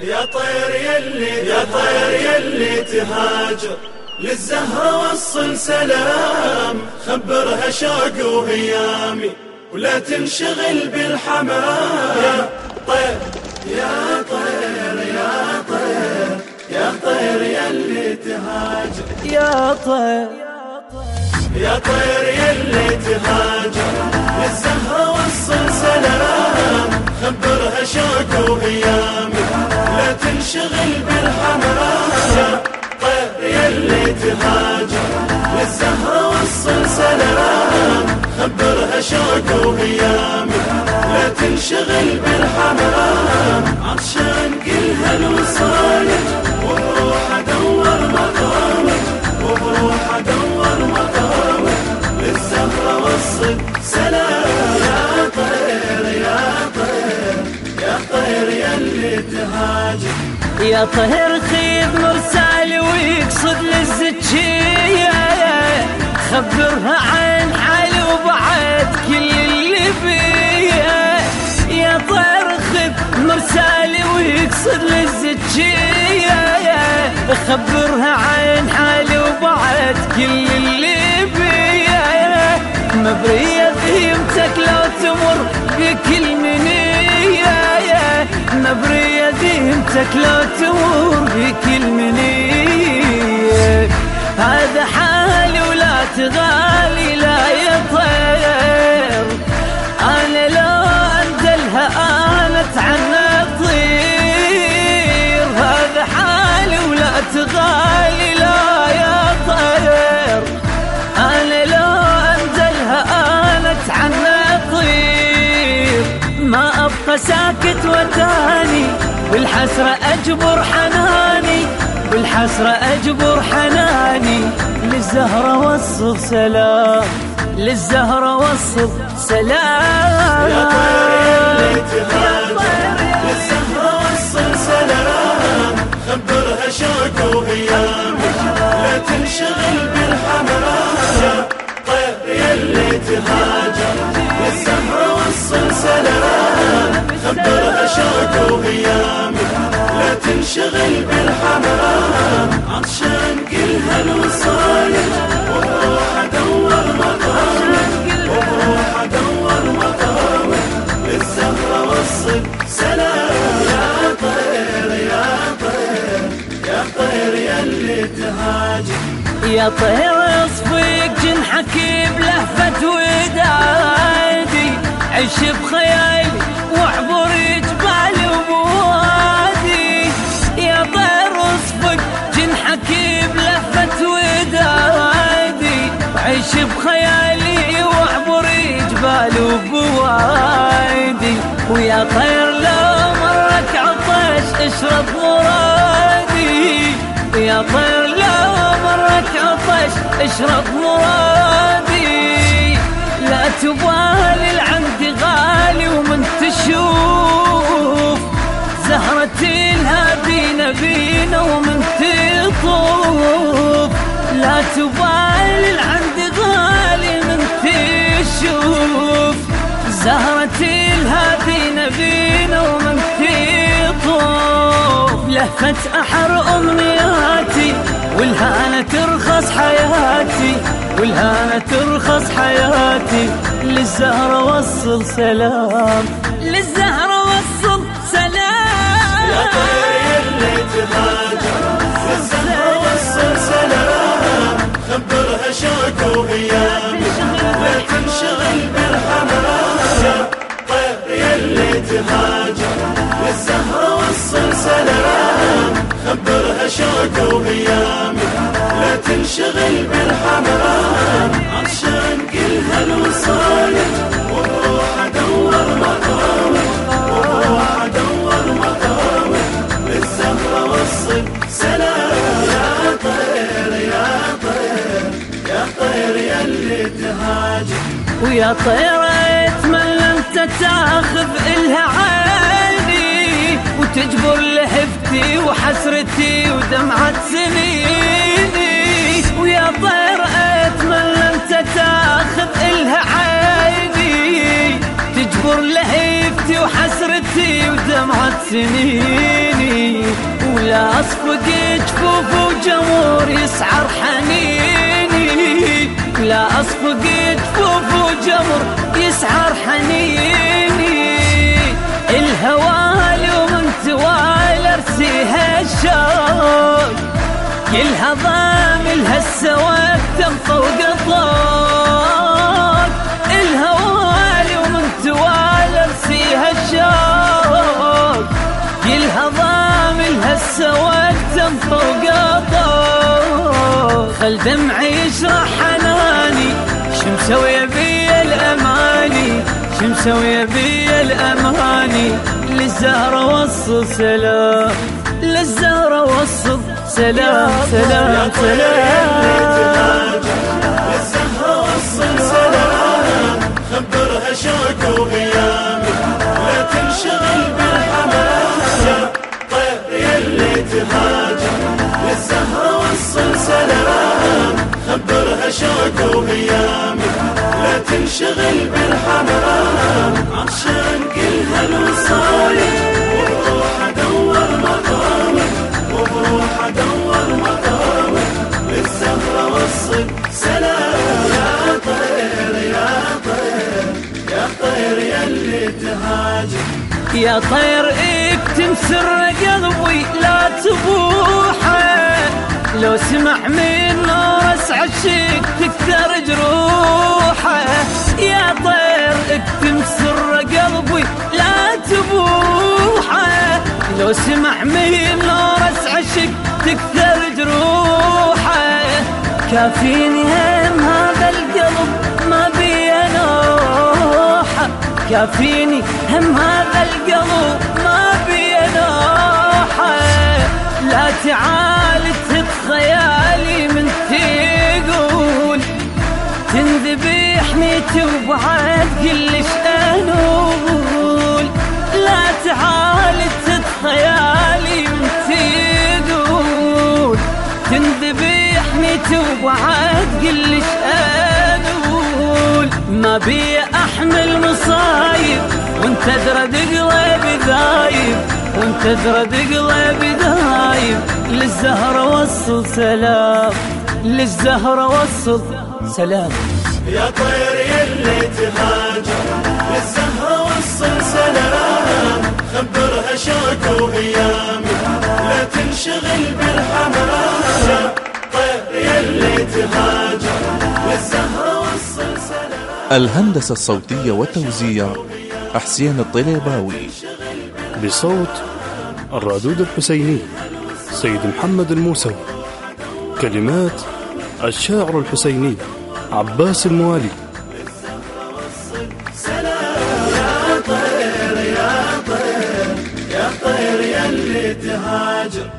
يا طير يلي يا طير يلي تهاجر. للزهرة وصل سلام خبرها شوق وهيامي ولا تنشغل بالحمام. يا طير يا طير يا طير يا طير يلي تهاجر. يا طير يا طير يلي تهاجر. للزهرة وصل سلام خبرها شوق وهيامي تنشغل بالحمام يا طير يلي تهاجر للزهرة سلام خبرها شوق وهيامي لا تنشغل بالحمام يا طهر خيب مرسال ويقصد للزكية. خبرها عن حالي وبعد كل اللي بيه يا طهر خيب مرسال ويقصد للزكية. خبرها عن حالي وبعد كل اللي بيه مبرية ذيمتك لو تمر بكل منية. مبرية ذيمتك لو تمر بكل منية. هذا حالي ولا تغالي لا يطير أنا لو أنزلها أنا عنها طير هذا حالي ولا تغالي بالحسرة أجبر حناني بالحسرة أجبر حناني للزهرة وصل سلام للزهرة وصل سلام. يا طير يلي تهاجر للزهرة وصل سلام. خبرها شوق وهيامي خبرها شوق وهيامي لا تنشغل بالحمام عطشان قلها الوصالك وبروح ادور مقامك وبروح ادور مقامك للزهرة وصل سلام يا طير يا طير يا طير يلي تهاجر يا طير اصفيك جنحك بلهفة ودادي عش بخيالي واعبر جبال وبوادي يا طير اصفك جنحك بلهفة ودادي. عش بخيالي واعبر جبال وبوادي ويا طير لو مرك عطش اشرب مرادي. يا طير لو مرك عطش اشرب مرادي. لا تبالي تشوف زهرة الهادي نبينا ومن تطوف. لا تبالي العند غالي من تشوف. زهرة الهادي نبينا ومن تطوف. لهفة أحر أمنياتي والهانة ترخص حياتي والهانة ترخص حياتي للزهرة وصل سلام. للزهرة وصل سلام. يا طير يلي تهاجر للزهرة وصل سلام. خبرها شوق وهيامي لا تنشغل بالحمام. يا طير يلي تهاجر للزهرة وصل سلام. خبرها شوق وهيامي لا تنشغل بالحمام عطشان قلها الوصالك وبروح أدور مقامك وبروح أدور مقامك للزهرة وصل سلام. يا طير يا طير. يا طير يلي تهاجر ويا طيرة اتمنى انت تاخذ إلها عيني وتجبر لهفتي وحسرتي ودمعة سنيني. ويا طيرة اتمنى انت تاخذ إلها عيني. تجبر لهفتي وحسرتي ودمعة سنيني. ولا أصفق جفوف وجمهور يسعر حنيني. لا أصفق جفوف وجمر يسعر حنيني. كلها ضاملها السواد تنطى وقطاك. الهوالي ومن توال ارسيها الشوق. كلها ضاملها السواد تنطى وقطاك. خل دمعي يشرح حناني. شمسوية بي الأماني؟ شمسوية بي الأماني؟ للزهرة سلام. للزهرة وصل سلام سلام سلام. للزهرة وصل سلام خبرها شوق وغيامي لا تنشغل بالحمام يا طير اكتم سر قلبي لا تبوحه. لو سمع من ناس عشق تكثر جروحه. يا طير اكتم سر قلبي لا تبوحه. لو سمع من ناس عشق تكثر جروحه. كافيني هم هذا القلب كافيني هم هذا القلب ما بي نوحه لا تعال تتخيالي من تقول تنذبحني توبعد كلش أنول. لا تعال تتخيالي من تقول تنذبحني توبعد كلش بي أحمل مصايب وانت درد قلبي ذايب وانت درد قلبي ذايب للزهرة وصل سلام للزهرة وصل سلام. يا طير يلي تهاجر للزهرة وصل سلام. خبرها شوقي وهيامي لا تنشغل بالحمام الهندسة الصوتية والتوزيع حسين الطليباوي بصوت الرادود الحسيني سيد محمد الموسوي كلمات الشاعر الحسيني عباس الموالي يا طير يلي تهاجر